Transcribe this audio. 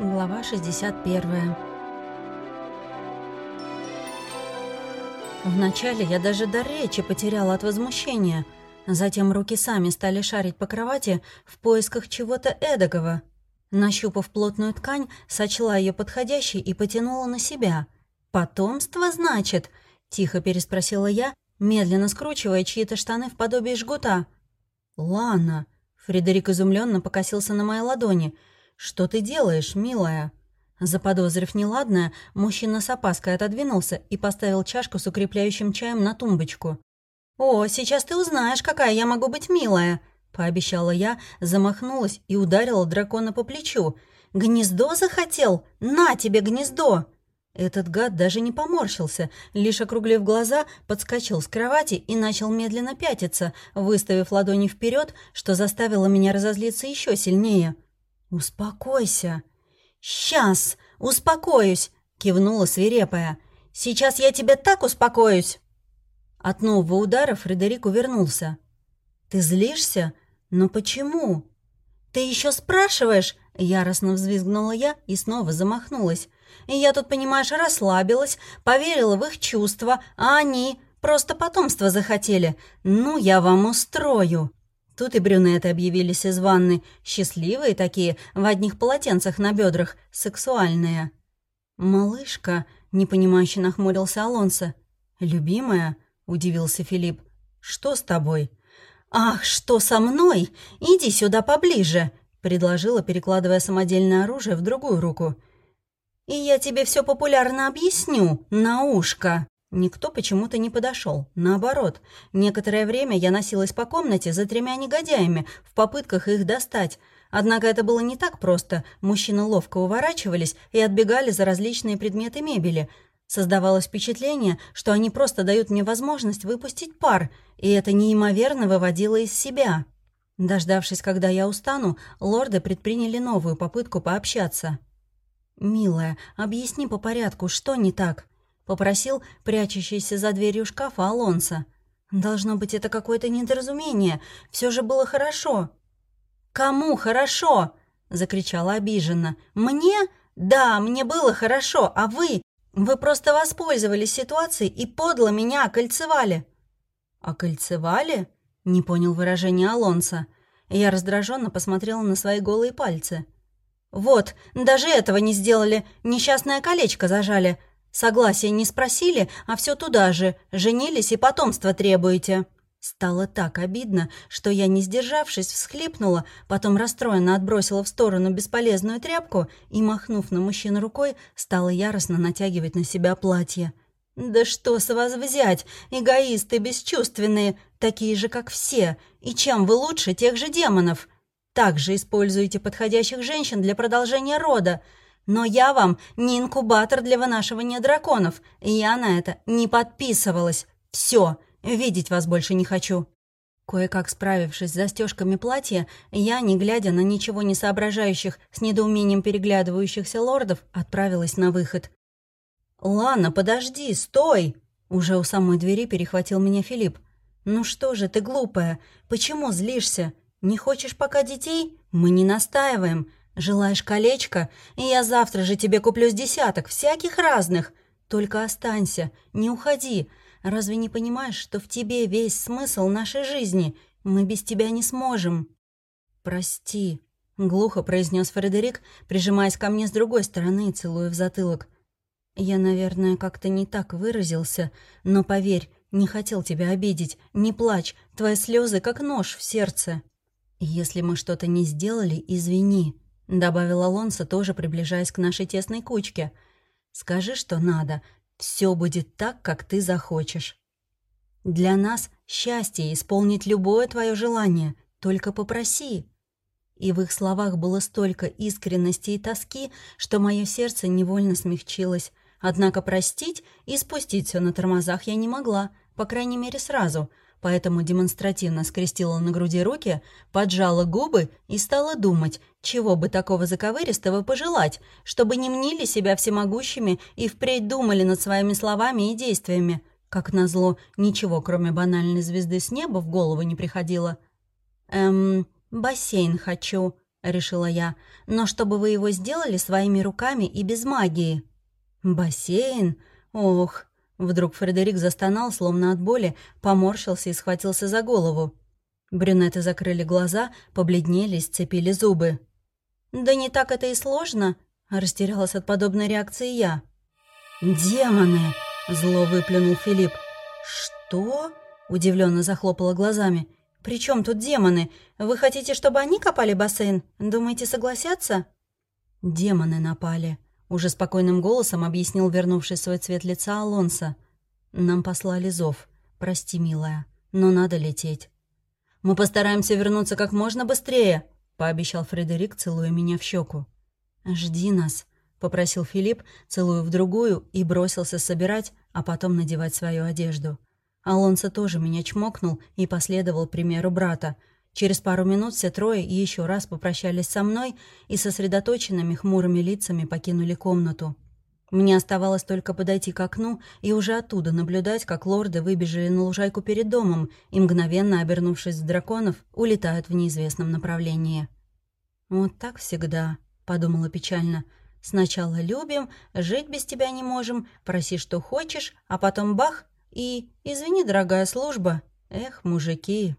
Глава 61 Вначале я даже до речи потеряла от возмущения. Затем руки сами стали шарить по кровати в поисках чего-то эдакого. Нащупав плотную ткань, сочла ее подходящей и потянула на себя. «Потомство, значит?» — тихо переспросила я, медленно скручивая чьи-то штаны в подобие жгута. «Лана!» — Фредерик изумленно покосился на моей ладони. «Что ты делаешь, милая?» Заподозрив неладное, мужчина с опаской отодвинулся и поставил чашку с укрепляющим чаем на тумбочку. «О, сейчас ты узнаешь, какая я могу быть милая!» — пообещала я, замахнулась и ударила дракона по плечу. «Гнездо захотел? На тебе гнездо!» Этот гад даже не поморщился, лишь округлив глаза, подскочил с кровати и начал медленно пятиться, выставив ладони вперед, что заставило меня разозлиться еще сильнее. «Успокойся!» «Сейчас! Успокоюсь!» — кивнула свирепая. «Сейчас я тебя так успокоюсь!» От нового удара Фредерик увернулся. «Ты злишься? Но почему?» «Ты еще спрашиваешь?» — яростно взвизгнула я и снова замахнулась. И я тут, понимаешь, расслабилась, поверила в их чувства, а они просто потомство захотели. Ну, я вам устрою. Тут и брюнеты объявились из ванны, счастливые такие, в одних полотенцах на бедрах, сексуальные. «Малышка», — непонимающе нахмурился Алонсо. «Любимая?» — удивился Филипп. «Что с тобой?» «Ах, что со мной? Иди сюда поближе», — предложила, перекладывая самодельное оружие в другую руку. «И я тебе все популярно объясню, на ушко». Никто почему-то не подошел. Наоборот, некоторое время я носилась по комнате за тремя негодяями в попытках их достать. Однако это было не так просто. Мужчины ловко уворачивались и отбегали за различные предметы мебели. Создавалось впечатление, что они просто дают мне возможность выпустить пар, и это неимоверно выводило из себя. Дождавшись, когда я устану, лорды предприняли новую попытку пообщаться. «Милая, объясни по порядку, что не так?» Попросил прячущийся за дверью шкафа Алонса. «Должно быть, это какое-то недоразумение. Все же было хорошо». «Кому хорошо?» — закричала обиженно. «Мне? Да, мне было хорошо, а вы? Вы просто воспользовались ситуацией и подло меня окольцевали». «Окольцевали?» — не понял выражение Алонса. Я раздраженно посмотрела на свои голые пальцы. «Вот, даже этого не сделали, несчастное колечко зажали. Согласия не спросили, а все туда же. Женились и потомство требуете». Стало так обидно, что я, не сдержавшись, всхлипнула, потом расстроенно отбросила в сторону бесполезную тряпку и, махнув на мужчину рукой, стала яростно натягивать на себя платье. «Да что с вас взять, эгоисты бесчувственные, такие же, как все, и чем вы лучше тех же демонов? Также используете подходящих женщин для продолжения рода, но я вам не инкубатор для вынашивания драконов, я на это не подписывалась. Все, видеть вас больше не хочу». Кое-как справившись с застежками платья, я, не глядя на ничего не соображающих, с недоумением переглядывающихся лордов, отправилась на выход. «Лана, подожди, стой!» Уже у самой двери перехватил меня Филипп. «Ну что же ты глупая? Почему злишься? Не хочешь пока детей? Мы не настаиваем. «Желаешь колечко? И я завтра же тебе куплю с десяток, всяких разных. Только останься, не уходи. Разве не понимаешь, что в тебе весь смысл нашей жизни? Мы без тебя не сможем». «Прости», — глухо произнес Фредерик, прижимаясь ко мне с другой стороны и целуя в затылок. «Я, наверное, как-то не так выразился, но поверь, не хотел тебя обидеть. Не плачь, твои слезы как нож в сердце. Если мы что-то не сделали, извини». — добавил Алонсо, тоже приближаясь к нашей тесной кучке. «Скажи, что надо. Все будет так, как ты захочешь. Для нас счастье исполнить любое твое желание. Только попроси». И в их словах было столько искренности и тоски, что мое сердце невольно смягчилось. Однако простить и спустить все на тормозах я не могла, по крайней мере, сразу — поэтому демонстративно скрестила на груди руки, поджала губы и стала думать, чего бы такого заковыристого пожелать, чтобы не мнили себя всемогущими и впредь думали над своими словами и действиями. Как назло, ничего, кроме банальной звезды с неба, в голову не приходило. «Эм, бассейн хочу», — решила я, — «но чтобы вы его сделали своими руками и без магии». «Бассейн? Ох!» Вдруг Фредерик застонал, словно от боли, поморщился и схватился за голову. Брюнеты закрыли глаза, побледнели, сцепили зубы. «Да не так это и сложно», — растерялась от подобной реакции я. «Демоны!» — зло выплюнул Филипп. «Что?» — удивленно захлопала глазами. «При чем тут демоны? Вы хотите, чтобы они копали бассейн? Думаете, согласятся?» «Демоны напали», — уже спокойным голосом объяснил вернувший свой цвет лица Алонса. «Нам послали зов. Прости, милая, но надо лететь». «Мы постараемся вернуться как можно быстрее», — пообещал Фредерик, целуя меня в щеку. «Жди нас», — попросил Филипп, целуя в другую, и бросился собирать, а потом надевать свою одежду. Алонсо тоже меня чмокнул и последовал примеру брата. Через пару минут все трое еще раз попрощались со мной и сосредоточенными хмурыми лицами покинули комнату. Мне оставалось только подойти к окну и уже оттуда наблюдать, как лорды выбежали на лужайку перед домом и, мгновенно обернувшись в драконов, улетают в неизвестном направлении. «Вот так всегда», — подумала печально. «Сначала любим, жить без тебя не можем, проси, что хочешь, а потом бах, и «Извини, дорогая служба». Эх, мужики.